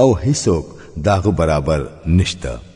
او هیڅوک داغه برابر نشته